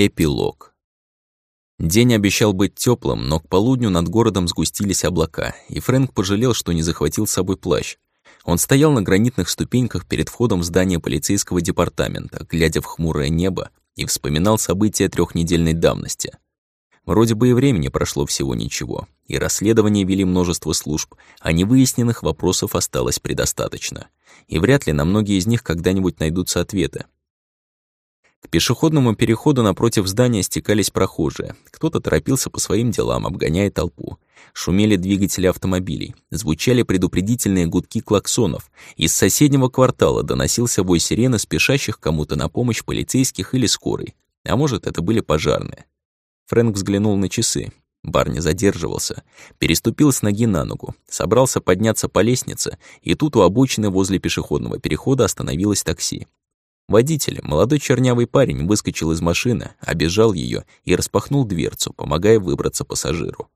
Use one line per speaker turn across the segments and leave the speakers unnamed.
Эпилог. День обещал быть теплым, но к полудню над городом сгустились облака, и Фрэнк пожалел, что не захватил с собой плащ. Он стоял на гранитных ступеньках перед входом в здание полицейского департамента, глядя в хмурое небо, и вспоминал события трехнедельной давности. Вроде бы и времени прошло всего ничего, и расследование вели множество служб, а невыясненных вопросов осталось предостаточно. И вряд ли на многие из них когда-нибудь найдутся ответы. К пешеходному переходу напротив здания стекались прохожие. Кто-то торопился по своим делам, обгоняя толпу. Шумели двигатели автомобилей, звучали предупредительные гудки клаксонов. Из соседнего квартала доносился вой сирены спешащих кому-то на помощь полицейских или скорой. А может, это были пожарные. Фрэнк взглянул на часы. Бар не задерживался. Переступил с ноги на ногу. Собрался подняться по лестнице, и тут у обочины возле пешеходного перехода остановилось такси. Водитель, молодой чернявый парень, выскочил из машины, обежал ее и распахнул дверцу, помогая выбраться пассажиру.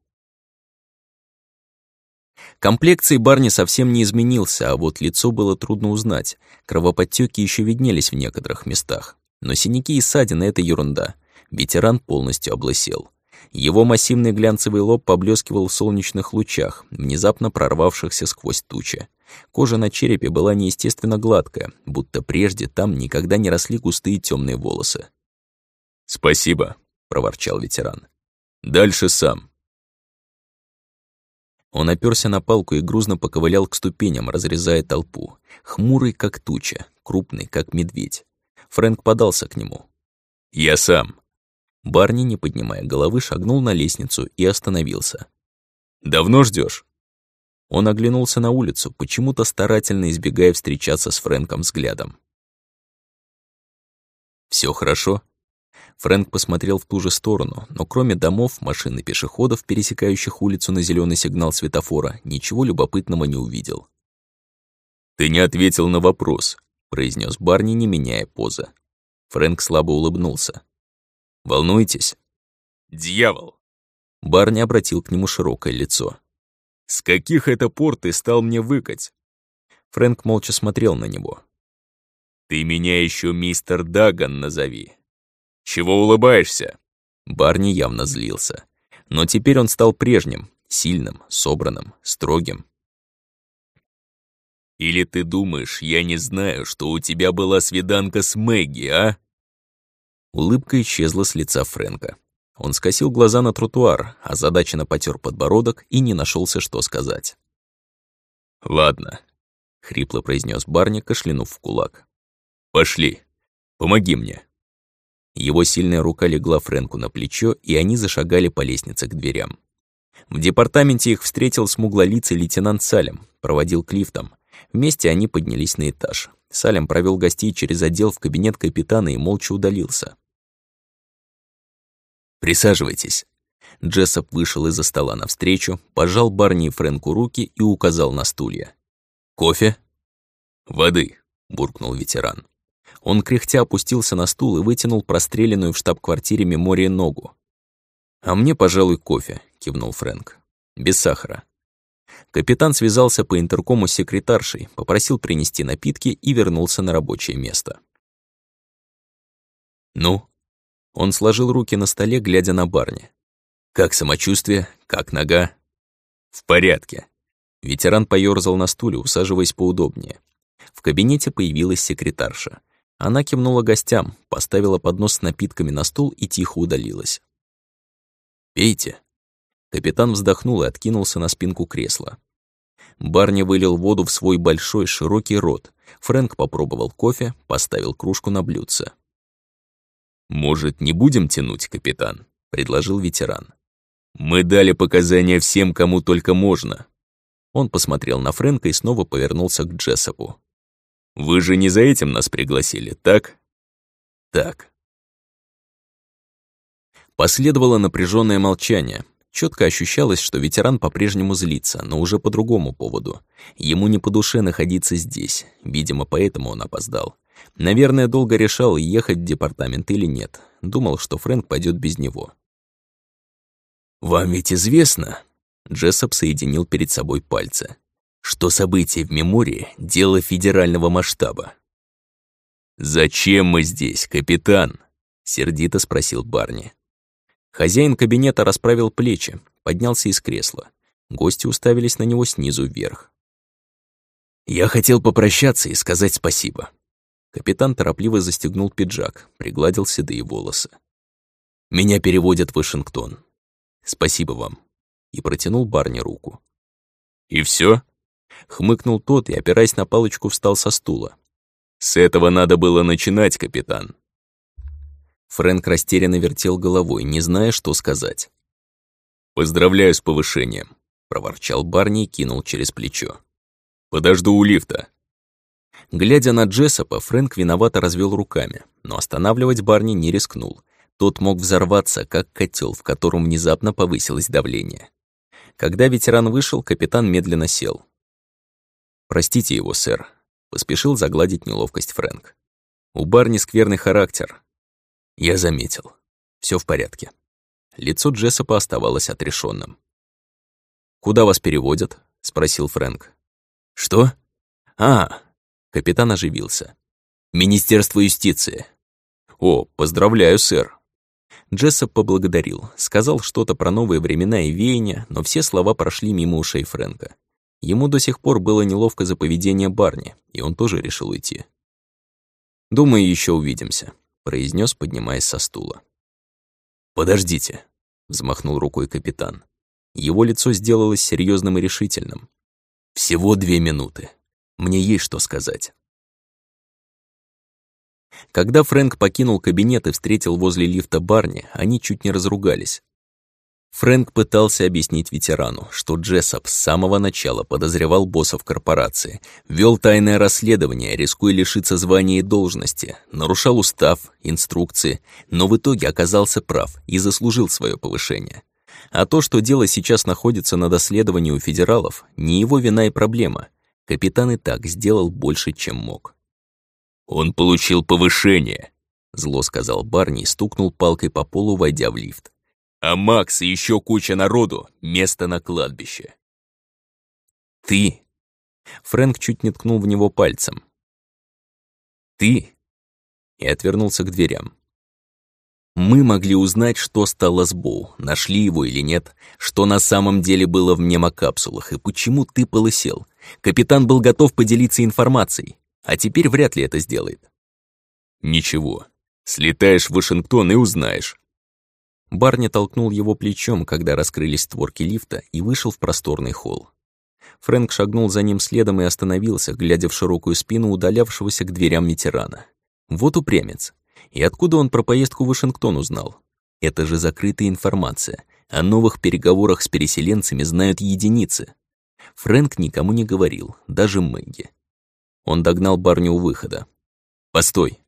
Комплекции Барни совсем не изменился, а вот лицо было трудно узнать. Кровоподтёки еще виднелись в некоторых местах. Но синяки и ссадины — это ерунда. Ветеран полностью облысел. Его массивный глянцевый лоб поблескивал в солнечных лучах, внезапно прорвавшихся сквозь тучи. Кожа на черепе была неестественно гладкая, будто прежде там никогда не росли густые темные волосы.
«Спасибо», — проворчал ветеран. «Дальше сам».
Он оперся на палку и грузно поковылял к ступеням, разрезая толпу. Хмурый, как туча, крупный, как медведь. Фрэнк подался к нему.
«Я сам»,
Барни, не поднимая головы, шагнул на лестницу и остановился.
«Давно ждешь?
Он оглянулся на улицу, почему-то старательно избегая встречаться с Фрэнком взглядом. Все хорошо?» Фрэнк посмотрел в ту же сторону, но кроме домов, машин и пешеходов, пересекающих улицу на зеленый сигнал светофора, ничего любопытного не увидел.
«Ты не ответил на вопрос», —
произнес Барни, не меняя позы. Фрэнк слабо улыбнулся. Волнуетесь?»
«Дьявол!»
Барни обратил к нему широкое лицо.
«С каких это пор ты стал мне выкать?»
Фрэнк молча смотрел на него.
«Ты меня еще мистер Даган назови. Чего улыбаешься?»
Барни явно злился. Но теперь он стал прежним, сильным, собранным, строгим.
«Или ты думаешь, я не знаю, что у тебя была свиданка с Мэгги, а?»
Улыбка исчезла с лица Фрэнка. Он скосил глаза на тротуар, озадаченно потер подбородок и не нашелся, что сказать.
«Ладно», — хрипло произнес Барни, кашлянув в кулак. «Пошли, помоги мне».
Его сильная рука легла Фрэнку на плечо, и они зашагали по лестнице к дверям. В департаменте их встретил смуглолицый лейтенант Салем, проводил к лифтам. Вместе они поднялись на этаж. Салем провел гостей через отдел в кабинет капитана и молча удалился. «Присаживайтесь». Джессоп вышел из-за стола навстречу, пожал Барни и Фрэнку руки и указал на стулья. «Кофе?»
«Воды», —
буркнул ветеран. Он кряхтя опустился на стул и вытянул простреленную в штаб-квартире мемории ногу. «А мне, пожалуй, кофе», — кивнул Фрэнк. «Без сахара». Капитан связался по интеркому с секретаршей, попросил принести напитки и вернулся на рабочее место. «Ну?» Он сложил руки на столе, глядя на барни. «Как самочувствие? Как нога?» «В порядке». Ветеран поёрзал на стуле, усаживаясь поудобнее. В кабинете появилась секретарша. Она кивнула гостям, поставила поднос с напитками на стул и тихо удалилась. «Пейте». Капитан вздохнул и откинулся на спинку кресла. Барни вылил воду в свой большой широкий рот. Фрэнк попробовал кофе, поставил кружку на блюдце.
«Может, не будем тянуть, капитан?» — предложил ветеран. «Мы дали показания всем, кому только можно».
Он посмотрел на Фрэнка и снова повернулся к Джессопу.
«Вы же не за этим нас пригласили, так?»
«Так». Последовало напряженное молчание. Четко ощущалось, что ветеран по-прежнему злится, но уже по другому поводу. Ему не по душе находиться здесь, видимо, поэтому он опоздал. Наверное, долго решал, ехать в департамент или нет. Думал, что Фрэнк пойдет без него. «Вам ведь известно...» Джессоп соединил перед собой пальцы. «Что события в мемории — дело федерального масштаба».
«Зачем мы здесь, капитан?»
— сердито спросил Барни. Хозяин кабинета расправил плечи, поднялся из кресла. Гости уставились на него снизу вверх. «Я хотел попрощаться и сказать спасибо». Капитан торопливо застегнул пиджак, пригладил седые волосы. «Меня переводят в Вашингтон. Спасибо вам». И протянул Барни руку.
«И все?
Хмыкнул тот и, опираясь на палочку, встал со стула.
«С этого надо было начинать, капитан».
Фрэнк растерянно вертел головой, не зная, что сказать.
«Поздравляю с повышением», — проворчал Барни и кинул через плечо. «Подожду у лифта».
Глядя на Джессопа, Фрэнк виновато развел руками, но останавливать Барни не рискнул. Тот мог взорваться, как котел, в котором внезапно повысилось давление. Когда ветеран вышел, капитан медленно сел. «Простите его, сэр», — поспешил загладить неловкость Фрэнк. «У Барни скверный характер». «Я заметил. Все в порядке». Лицо Джессопа оставалось отрешенным. «Куда вас переводят?» — спросил Фрэнк. «Что? А!» — капитан оживился. «Министерство юстиции». «О, поздравляю, сэр». Джессоп поблагодарил, сказал что-то про новые времена и веяния, но все слова прошли мимо ушей Фрэнка. Ему до сих пор было неловко за поведение Барни, и он тоже решил уйти. «Думаю, еще увидимся», — произнес, поднимаясь со стула. «Подождите», — взмахнул рукой капитан. Его лицо сделалось серьезным и решительным. «Всего две минуты. Мне есть что сказать». Когда Фрэнк покинул кабинет и встретил возле лифта Барни, они чуть не разругались. Фрэнк пытался объяснить ветерану, что Джессоп с самого начала подозревал боссов корпорации, вел тайное расследование, рискуя лишиться звания и должности, нарушал устав, инструкции, но в итоге оказался прав и заслужил свое повышение. А то, что дело сейчас находится на доследовании у федералов, не его вина и проблема. Капитан и так сделал больше, чем мог.
«Он получил повышение», — зло сказал Барни и стукнул палкой по полу, войдя в лифт. А Макс и еще куча народу — место на кладбище.
«Ты!» Фрэнк чуть не ткнул в него пальцем. «Ты!» И отвернулся к дверям. Мы могли узнать, что стало с Боу, нашли его или нет, что на самом деле было в мнемокапсулах и почему ты полысел. Капитан был готов поделиться информацией, а теперь вряд ли это сделает.
Ничего, слетаешь в Вашингтон и узнаешь.
Барни толкнул его плечом, когда раскрылись створки лифта, и вышел в просторный холл. Фрэнк шагнул за ним следом и остановился, глядя в широкую спину удалявшегося к дверям ветерана. Вот упрямец. И откуда он про поездку в Вашингтон узнал? Это же закрытая информация. О новых переговорах с переселенцами знают единицы. Фрэнк никому не говорил, даже Мэгги. Он догнал Барни у выхода. «Постой!»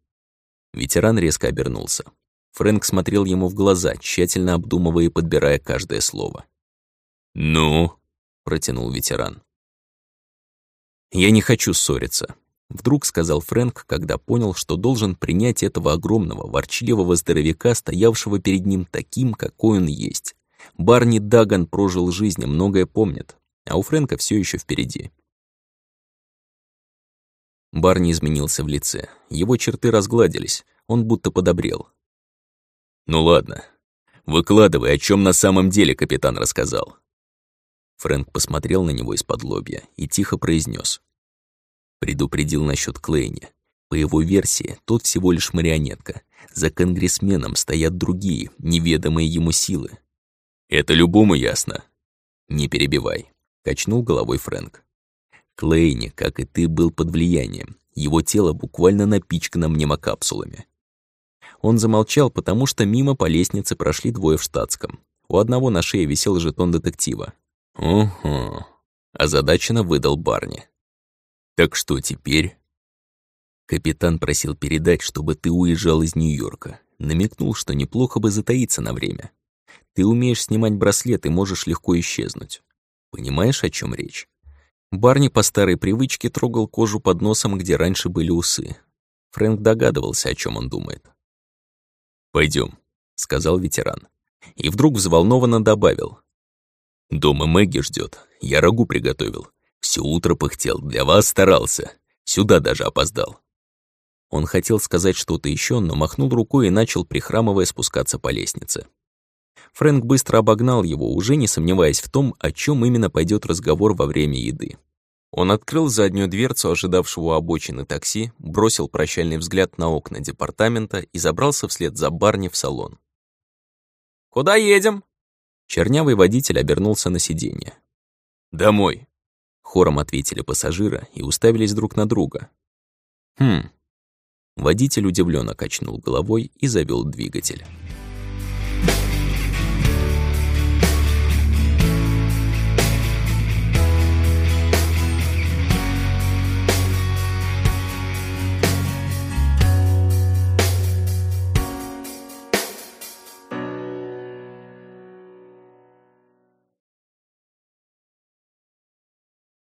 Ветеран резко обернулся. Фрэнк смотрел ему в глаза, тщательно обдумывая и подбирая каждое слово.
«Ну?»
— протянул ветеран. «Я не хочу ссориться», — вдруг сказал Фрэнк, когда понял, что должен принять этого огромного, ворчливого здоровяка, стоявшего перед ним таким, какой он есть. Барни Даган прожил жизнь, многое помнит, а у Фрэнка все еще впереди. Барни изменился в лице. Его черты разгладились, он будто подобрел.
«Ну ладно. Выкладывай, о чем на самом деле капитан рассказал».
Фрэнк посмотрел на него из-под лобья и тихо произнес: Предупредил насчет Клейни. По его версии, тот всего лишь марионетка. За конгрессменом стоят другие, неведомые ему силы.
«Это любому ясно».
«Не перебивай», — качнул головой Фрэнк. Клейни, как и ты, был под влиянием. Его тело буквально напичкано мнемокапсулами. Он замолчал, потому что мимо по лестнице прошли двое в штатском. У одного на шее висел жетон детектива.
«Ого», —
озадаченно выдал Барни.
«Так что теперь?»
Капитан просил передать, чтобы ты уезжал из Нью-Йорка. Намекнул, что неплохо бы затаиться на время. Ты умеешь снимать браслет и можешь легко исчезнуть. Понимаешь, о чем речь? Барни по старой привычке трогал кожу под носом, где раньше были усы. Фрэнк догадывался, о чем он думает.
Пойдем,
сказал ветеран. И вдруг взволнованно добавил.
«Дома Мэгги ждет. Я рагу приготовил. Все утро пыхтел, для вас старался. Сюда даже опоздал».
Он хотел сказать что-то еще, но махнул рукой и начал, прихрамывая, спускаться по лестнице. Фрэнк быстро обогнал его, уже не сомневаясь в том, о чем именно пойдет разговор во время еды. Он открыл заднюю дверцу ожидавшего обочины такси, бросил прощальный взгляд на окна департамента и забрался вслед за Барни в салон. «Куда едем?» Чернявый водитель обернулся на сиденье.
«Домой», —
хором ответили пассажиры и уставились друг на друга. «Хм, Водитель удивленно качнул головой и завел двигатель.